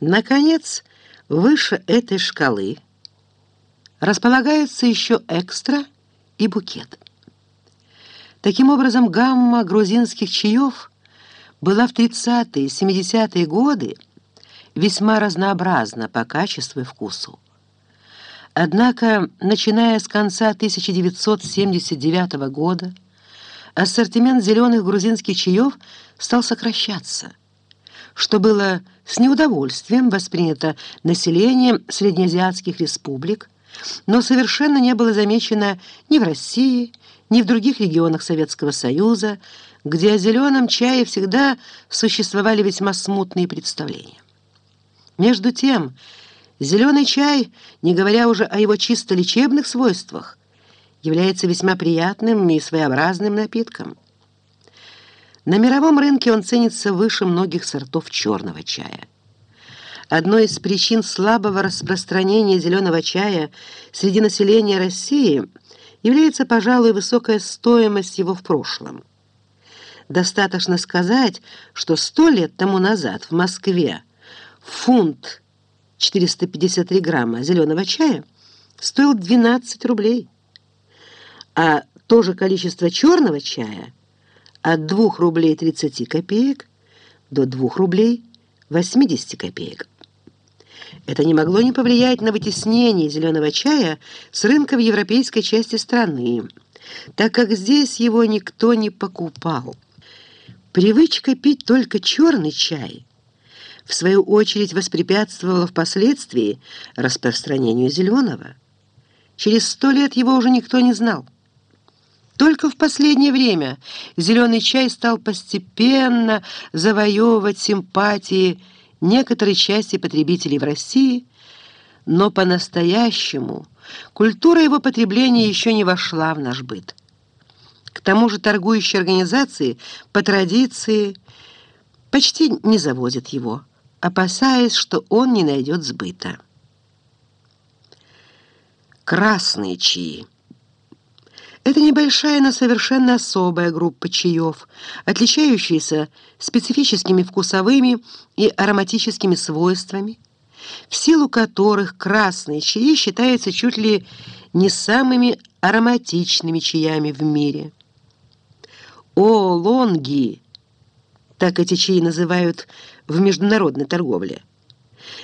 Наконец, выше этой шкалы располагаются еще экстра и букет. Таким образом, гамма грузинских чаев была в 30-е, 70-е годы весьма разнообразна по качеству и вкусу. Однако, начиная с конца 1979 года, ассортимент зеленых грузинских чаев стал сокращаться, что было с неудовольствием воспринято населением среднеазиатских республик, но совершенно не было замечено ни в России, ни в других регионах Советского Союза, где о зеленом чае всегда существовали весьма смутные представления. Между тем, зеленый чай, не говоря уже о его чисто лечебных свойствах, является весьма приятным и своеобразным напитком. На мировом рынке он ценится выше многих сортов черного чая. Одной из причин слабого распространения зеленого чая среди населения России является, пожалуй, высокая стоимость его в прошлом. Достаточно сказать, что сто лет тому назад в Москве фунт 453 грамма зеленого чая стоил 12 рублей, а то же количество черного чая от 2 рублей 30 копеек до 2 рублей 80 копеек. Это не могло не повлиять на вытеснение зеленого чая с рынка в европейской части страны, так как здесь его никто не покупал. Привычка пить только черный чай – в свою очередь воспрепятствовала впоследствии распространению зеленого. Через сто лет его уже никто не знал. Только в последнее время зеленый чай стал постепенно завоевывать симпатии некоторой части потребителей в России, но по-настоящему культура его потребления еще не вошла в наш быт. К тому же торгующие организации по традиции почти не завозят его опасаясь, что он не найдет сбыта. Красные чаи. Это небольшая, но совершенно особая группа чаев, отличающаяся специфическими вкусовыми и ароматическими свойствами, в силу которых красные чаи считаются чуть ли не самыми ароматичными чаями в мире. О, лонги! Так эти чаи называют в международной торговле,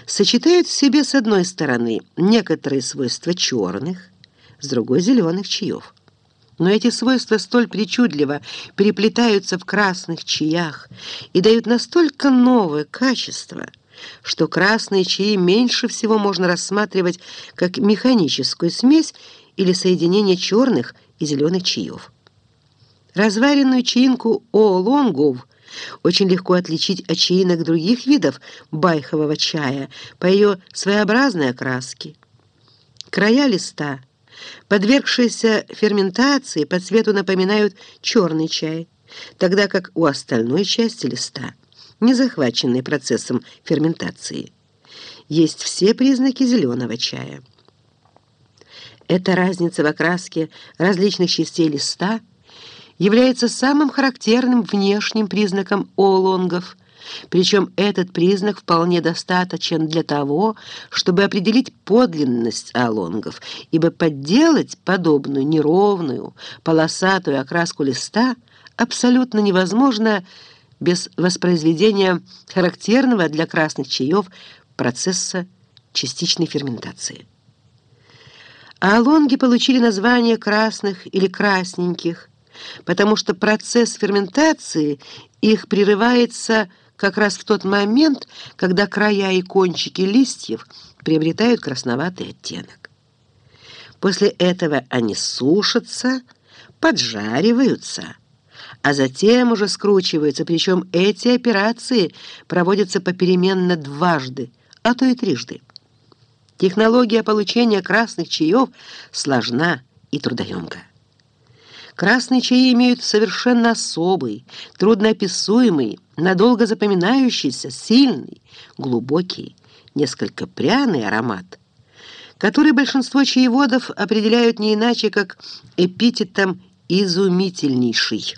сочетают в себе с одной стороны некоторые свойства черных, с другой зеленых чаев. Но эти свойства столь причудливо переплетаются в красных чаях и дают настолько новое качество, что красные чаи меньше всего можно рассматривать как механическую смесь или соединение черных и зеленых чаев. Разваренную чаинку оолонгов очень легко отличить от чаинок других видов байхового чая по ее своеобразной окраске. Края листа, подвергшиеся ферментации, по цвету напоминают черный чай, тогда как у остальной части листа, не захваченной процессом ферментации, есть все признаки зеленого чая. Эта разница в окраске различных частей листа – является самым характерным внешним признаком оолонгов, причем этот признак вполне достаточен для того, чтобы определить подлинность оолонгов, ибо подделать подобную неровную, полосатую окраску листа абсолютно невозможно без воспроизведения характерного для красных чаев процесса частичной ферментации. Оолонги получили название красных или красненьких, потому что процесс ферментации их прерывается как раз в тот момент, когда края и кончики листьев приобретают красноватый оттенок. После этого они сушатся, поджариваются, а затем уже скручиваются, причем эти операции проводятся попеременно дважды, а то и трижды. Технология получения красных чаев сложна и трудоемка. Красные чаи имеют совершенно особый, трудноописуемый, надолго запоминающийся, сильный, глубокий, несколько пряный аромат, который большинство чаеводов определяют не иначе, как эпитетом «изумительнейший».